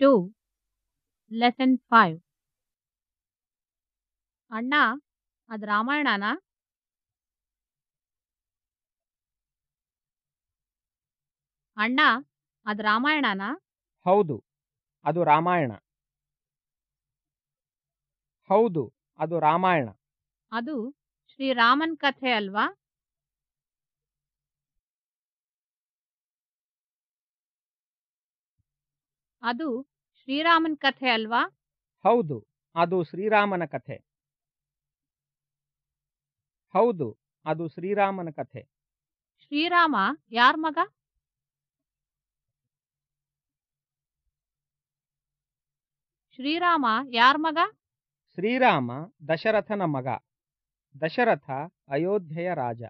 To lesson five ಅಣ್ಣ ಅದು ರಾಮಾಯಣನ? ಅಣ್ಣ ಅದು ರಾಮಾಯಣನ? ಹೌದು ಅದು ರಾಮಾಯಣ. ಹೌದು ಅದು ರಾಮಾಯಣ. ಅದು ಶ್ರೀರಾಮನ್ ಕಥೆ ಅಲ್ವಾ? ಅದು ಶ್ರೀರಾಮನ್ ಕಥೆ ಅಲ್ವಾ? ಹೌದು ಅದು ಶ್ರೀರಾಮನ ಕಥೆ. ಹೌದು ಅದು ಶ್ರೀರಾಮನ ಕಥೆ. ಶ್ರೀರಾಮ ಯಾರ ಮಗ? ಶ್ರೀರಾಮ ಯಾರ ಮಗ? ಶ್ರೀರಾಮ ದಶರಥನ ಮಗ. ದಶರಥ ಅಯೋಧ್ಯೆಯ ರಾಜ.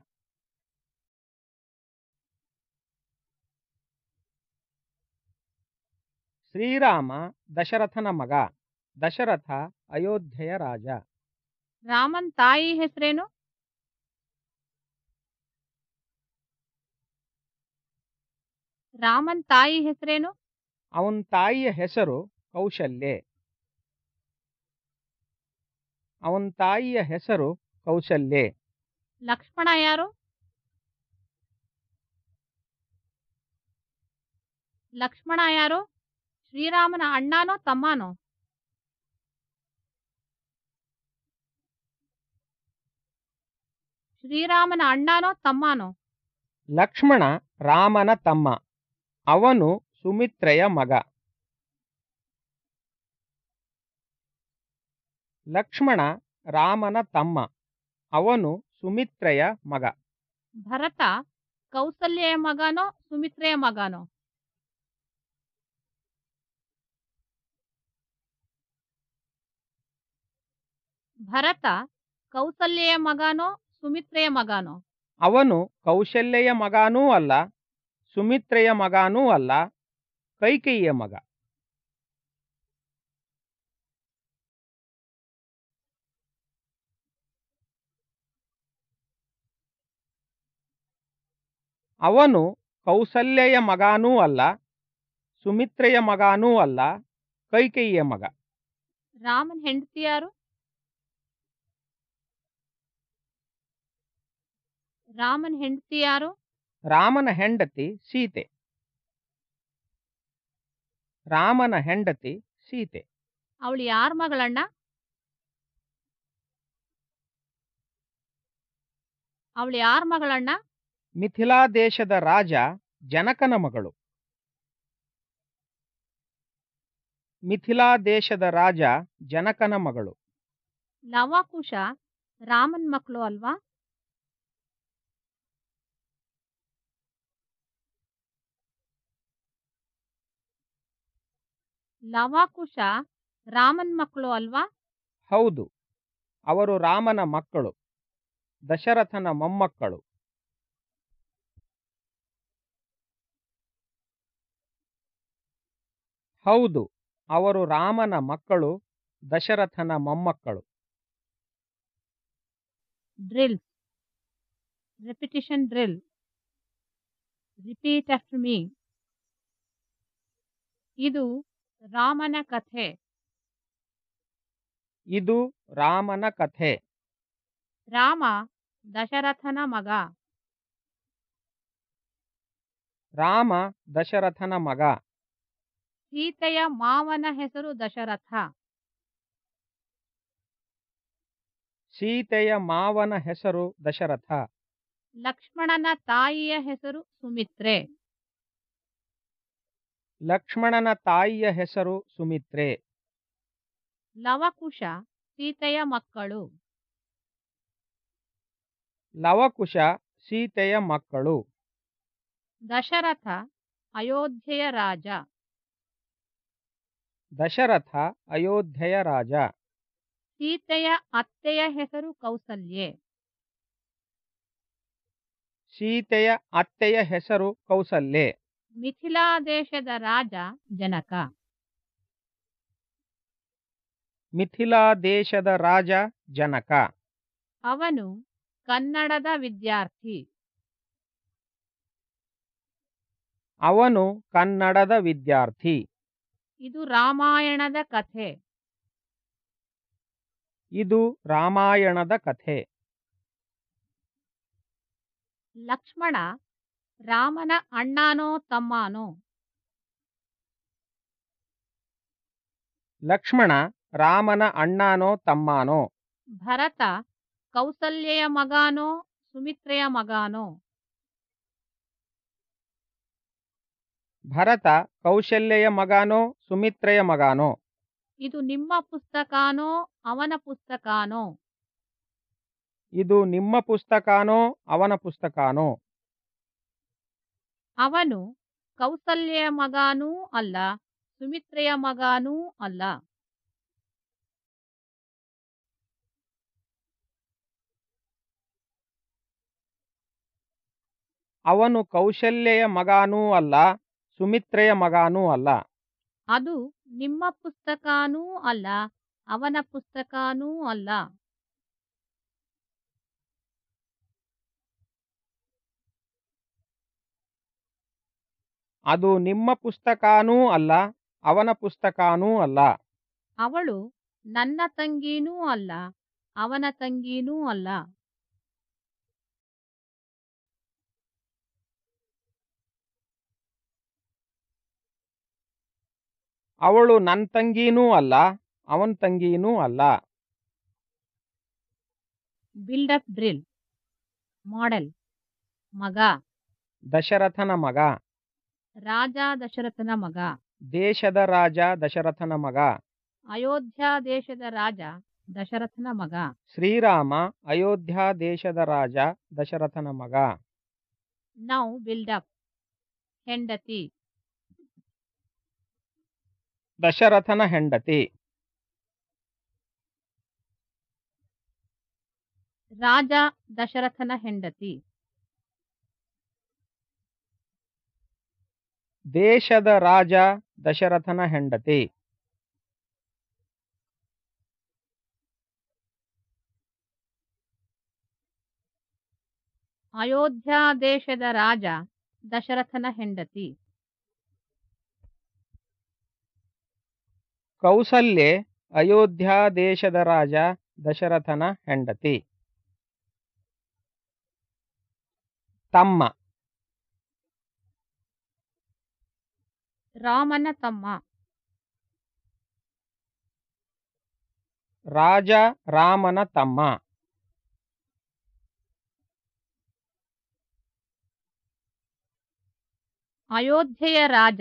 ಶ್ರೀರಾಮ ದಶರಥನ ಮಗ ದಶರಥ ಅಯೋಧ್ಯೆಯ ರಾಜ. ರಾಮನ್ ತಾಯಿ ಹೆಸರೇನು? ರಾಮನ್ ತಾಯಿ ಹೆಸರೇನು? ಅವನ ತಾಯಿಯ ಹೆಸರು ಕೌಶಲ್ಯ. ಅವನ ತಾಯಿಯ ಹೆಸರು ಕೌಶಲ್ಯೆ. ಲಕ್ಷ್ಮಣ ಯಾರು? ಲಕ್ಷ್ಮಣ ಯಾರು? ಶ್ರೀರಾಮನ ಅಣ್ಣನೋ ತಮ್ಮನೋ? ಶ್ರೀರಾಮನ ಅಣ್ಣನೋ ತಮ್ಮನೋ? ಲಕ್ಷ್ಮಣ ರಾಮನ ತಮ್ಮ. ಅವನು ಸುಮಿತ್ರೆಯ ಮಗ. ಲಕ್ಷ್ಮಣ ರಾಮನ ತಮ್ಮ. ಅವನು ಸುಮಿತ್ರೆಯ ಮಗ. ಭರತ ಕೌಸಲ್ಯ ಮಗನೋ ಸುಮಿತ್ರೆಯ ಮಗನೋ? ಭರತ ಕೌಸಲ್ಯೆಯ ಮಗನೋ ಸುಮಿತ್ರೆಯ ಮಗನೋ? ಅವನು ಕೌಶಲ್ಯೆಯ ಮಗನೂ ಅಲ್ಲ ಸುಮಿತ್ರೆಯ ಮಗನೂ ಅಲ್ಲ ಕೈಕೇಯಿಯ ಮಗ. ಅವನು ಕೌಸಲ್ಯೆಯ ಮಗನೂ ಅಲ್ಲ ಸುಮಿತ್ರೆಯ ಮಗನೂ ಅಲ್ಲ ಕೈಕೇಯಿಯ ಮಗ. ರಾಮನ್ ಹೆಂಡತಿ ಯಾರು? ರಾಮನ್ ಹೆಂಡತಿ ಯಾರು? ರಾಮನ ಹೆಂಡತಿ ಸೀತೆ. ರಾಮನ ಹೆಂಡತಿ ಸೀತೆ. ಅವಳು ಯಾರ ಮಗಳಣ್ಣ? ಅವಳು ಯಾರ ಮಗಳಣ್ಣ? ಮಿಥಿಲಾ ದೇಶದ ರಾಜ ಜನಕನ ಮಗಳು. ಮಿಥಿಲಾ ದೇಶದ ರಾಜ ಜನಕನ ಮಗಳು. ಲವಾಕುಶ ರಾಮನ್ ಮಕ್ಕಳು ಅಲ್ವಾ? ಲವಾಕುಶ ರಾಮನ್ ಮಕ್ಕಳು ಅಲ್ವಾ? ಹೌದು. ಅವರು ರಾಮನ ಮಕ್ಕಳು. ದಶರಥನ ಮೊಮ್ಮಕ್ಕಳು. ಹೌದು ಅವರು ರಾಮನ ಮಕ್ಕಳು ದಶರಥನ ಮೊಮ್ಮಕ್ಕಳು. Drill. Repetition drill. Repeat after me. ಇದು ರಾಮನ ಕಥೆ. ಇದು ರಾಮನ ಕಥೆ. ರಾಮ ದಶರಥನ ಮಗ. ರಾಮ ದಶರಥನ ಮಗ. ಸೀತೆಯ ಮಾವನ ಹೆಸರು ದಶರಥ. ಸೀತೆಯ ಮಾವನ ಹೆಸರು ದಶರಥ. ಲಕ್ಷ್ಮಣನ ತಾಯಿಯ ಹೆಸರು ಸುಮಿತ್ರೆ. ಲಕ್ಷ್ಮಣನ ತಾಯಿಯ ಹೆಸರು ಸುಮಿತ್ರೆ. ಲವಕುಶ ಸೀತೆಯ ಮಕ್ಕಳು. ಲವಕುಶ ಸೀತೆಯ ಮಕ್ಕಳು. ದಶರಥ ಅಯೋಧ್ಯೆಯ ರಾಜ. ದಶರಥ ಅಯೋಧ್ಯೆಯ ರಾಜ. ಸೀತೆಯ ಅತ್ತೆಯ ಹೆಸರು ಕೌಸಲ್ಯೆ. ಸೀತೆಯ ಅತ್ತೆಯ ಹೆಸರು ಕೌಸಲ್ಯೆ. ಮಿಥಿಲಾ ದೇಶದ ರಾಜ ಜನಕ. ಮಿಥಿಲಾ ದೇಶದ ರಾಜ ಜನಕ. ಅವನು ಕನ್ನಡದ ವಿದ್ಯಾರ್ಥಿ. ಅವನು ಕನ್ನಡದ ವಿದ್ಯಾರ್ಥಿ. ಇದು ರಾಮಾಯಣದ ಕಥೆ. ಇದು ರಾಮಾಯಣದ ಕಥೆ. ಲಕ್ಷ್ಮಣ ರಾಮನ ಅಣ್ಣನೋ ತಮ್ಮನೋ? ಲಕ್ಷ್ಮಣ ರಾಮನ ಅಣ್ಣನೋ ತಮ್ಮನೋ? ಭರತ ಕೌಸಲ್ಯೆಯ ಮಗನೋ ಸುಮಿತ್ರೆಯ ಮಗನೋ? ಭರತ ಕೌಶಲ್ಯ ಮಗನೋ ಸುಮಿತ್ರೆಯ ಮಗನೋ? ಇದು ನಿಮ್ಮ ಪುಸ್ತಕನೋ ಅವನ ಪುಸ್ತಕನೋ? ಇದು ನಿಮ್ಮ ಪುಸ್ತಕನೋ ಅವನ ಪುಸ್ತಕನೋ? ಅವನು ಕೌಸಲ್ಯ ಮಗನೂ ಅಲ್ಲ ಸುಮಿತ್ರೆಯ ಮಗನೂ ಅಲ್ಲ. ಅವನು ಕೌಶಲ್ಯ ಮಗನೂ ಅಲ್ಲ ಸುಮಿತ್ರೆಯ ಮಗನೂ ಅಲ್ಲ. ಅದು ನಿಮ್ಮ ಪುಸ್ತಕನೂ ಅಲ್ಲ ಅವನ ಪುಸ್ತಕನೂ ಅಲ್ಲ. ಅದು ನಿಮ್ಮ ಪುಸ್ತಕಾನೂ ಅಲ್ಲ ಅವನ ಪುಸ್ತಕಾನೂ ಅಲ್ಲ. ಅವಳು ನನ್ನ ತಂಗೀನೂ ಅಲ್ಲ ಅವನ ತಂಗಿನೂ ಅಲ್ಲ. ಅವಳು ನನ್ನ ತಂಗೀನೂ ಅಲ್ಲ ಅವನ ತಂಗೀನೂ ಅಲ್ಲ. ಬಿಲ್ಡಪ್ ಡ್ರಿಲ್ ಮಾಡೆಲ್ ಮಗ. ದಶರಥನ ಮಗ. ರಾಜ ದಶರಥನ ಮಗ. ದೇಶದ ರಾಜ ದಶರಥನ ಮಗ. ಅಯೋಧ್ಯ ದೇಶದ ರಾಜ ದಶರಥನ ಮಗ. ಶ್ರೀರಾಮ ಅಯೋಧ್ಯ ದೇಶದ ರಾಜ ದಶರಥನ ಮಗ. ನೌ ಬಿಲ್ಡಪ್ ಹೆಂಡತಿ. ದಶರಥನ ಹೆಂಡತಿ. ರಾಜ ದಶರಥನ ಹೆಂಡತಿ. ದೇಶದ ರಾಜ ದಶರಥನ ಹೆಂಡತಿ. ಅಯೋಧ್ಯಾ ದೇಶದ ರಾಜ ದಶರಥನ ಹೆಂಡತಿ. ಕೌಸಲ್ಯೆ ಅಯೋಧ್ಯಾ ದೇಶದ ರಾಜ ದಶರಥನ ಹೆಂಡತಿ. ತಮ್ಮ ರಾಮನ ತಮ್ಮ ರಾಜ ರಾಮನ ತಮ್ಮ ಅಯೋಧ್ಯೆಯ ರಾಜ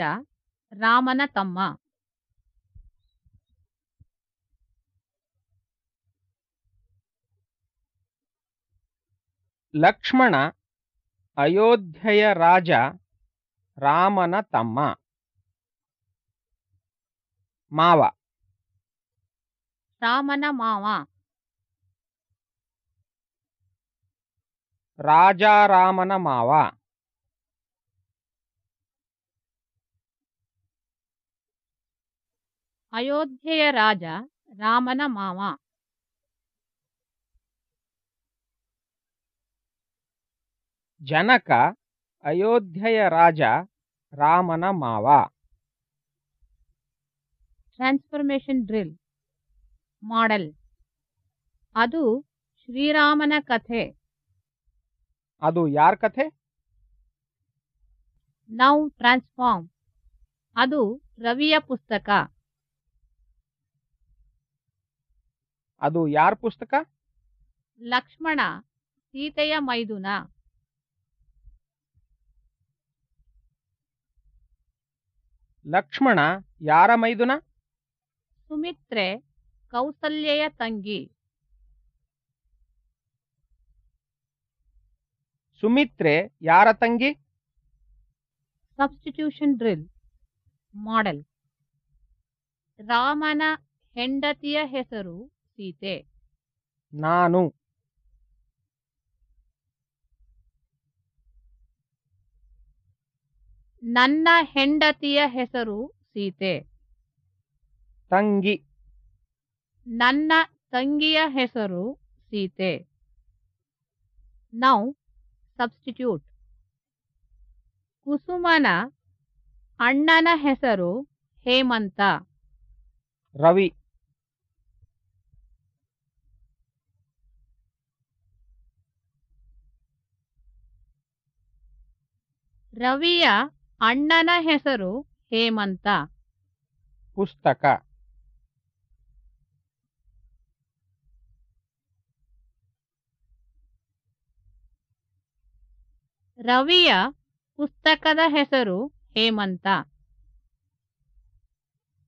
ರಾಮನ ತಮ್ಮ ಲಕ್ಷ್ಮಣ ಅಯೋಧ್ಯೆಯ ರಾಜ ರಾಮನ ತಮ್ಮ ಮಾವ ರಾಮನ ಮಾವ ರಾಜಾರಾಮನ ಮಾವ ಅಯೋಧ್ಯೆಯ ರಾಜ ರಾಮನ ಮಾವ ಜನಕ ಅಯೋಧ್ಯೆಯ ರಾಜ ರಾಮನ ಮಾವ ಟ್ರಾನ್ಸ್ಫರ್ಮೇಷನ್ ಡ್ರಿಲ್ ಮಾಡೆಲ್. ಅದು ಶ್ರೀರಾಮನ ಕಥೆ. ಅದು ಯಾರ ಕಥೆ? Now transform. ಅದು ರವಿಯ ಪುಸ್ತಕ. ಅದು ಯಾರ ಪುಸ್ತಕ? ಲಕ್ಷ್ಮಣ ಸೀತೆಯ ಮೈದುನ. ಲಕ್ಷ್ಮಣ ಯಾರ ಮೈದುನ? ಸುಮಿತ್ರೆ ಕೌಸಲ್ಯೆಯ ತಂಗಿ. ಸುಮಿತ್ರೆ ಯಾರ ತಂಗಿ? ಸಬ್ಸ್ಟಿಟ್ಯೂಷನ್ ಡ್ರಿಲ್ ಮಾಡೆಲ್ ರಾಮನ ಹೆಂಡತಿಯ ಹೆಸರು ಸೀತೆ. ನಾನು. ನನ್ನ ಹೆಂಡತಿಯ ಹೆಸರು ಸೀತೆ. ತಂಗಿ. ನನ್ನ ತಂಗಿಯ ಹೆಸರು ಸೀತೆ. Now substitute. ಕುಸುಮನ ಅಣ್ಣನ ಹೆಸರು ಹೇಮಂತ. ರವಿ. ರವಿಯ ಅಣ್ಣನ ಹೆಸರು ಹೇಮಂತ. ಪುಸ್ತಕ. ರವಿಯ ಪುಸ್ತಕದ ಹೆಸರು ಹೇಮಂತ.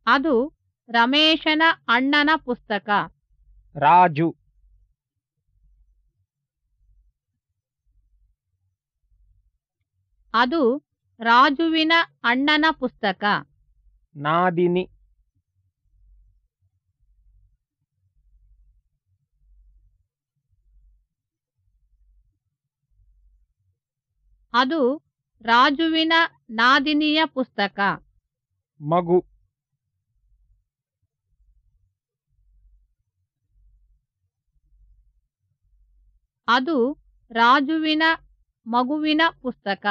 ಅದು ರಮೇಶನ ಅಣ್ಣನ ಪುಸ್ತಕ. ರಾಜು. ಅದು ರಾಜುವಿನ ಅಣ್ಣನ ಪುಸ್ತಕ. ನಾದಿನಿ. ಅದು ರಾಜುವಿನ ನಾದಿನಿಯ ಪುಸ್ತಕ. ಮಗು. ಅದು ರಾಜುವಿನ ಮಗುವಿನ ಪುಸ್ತಕ.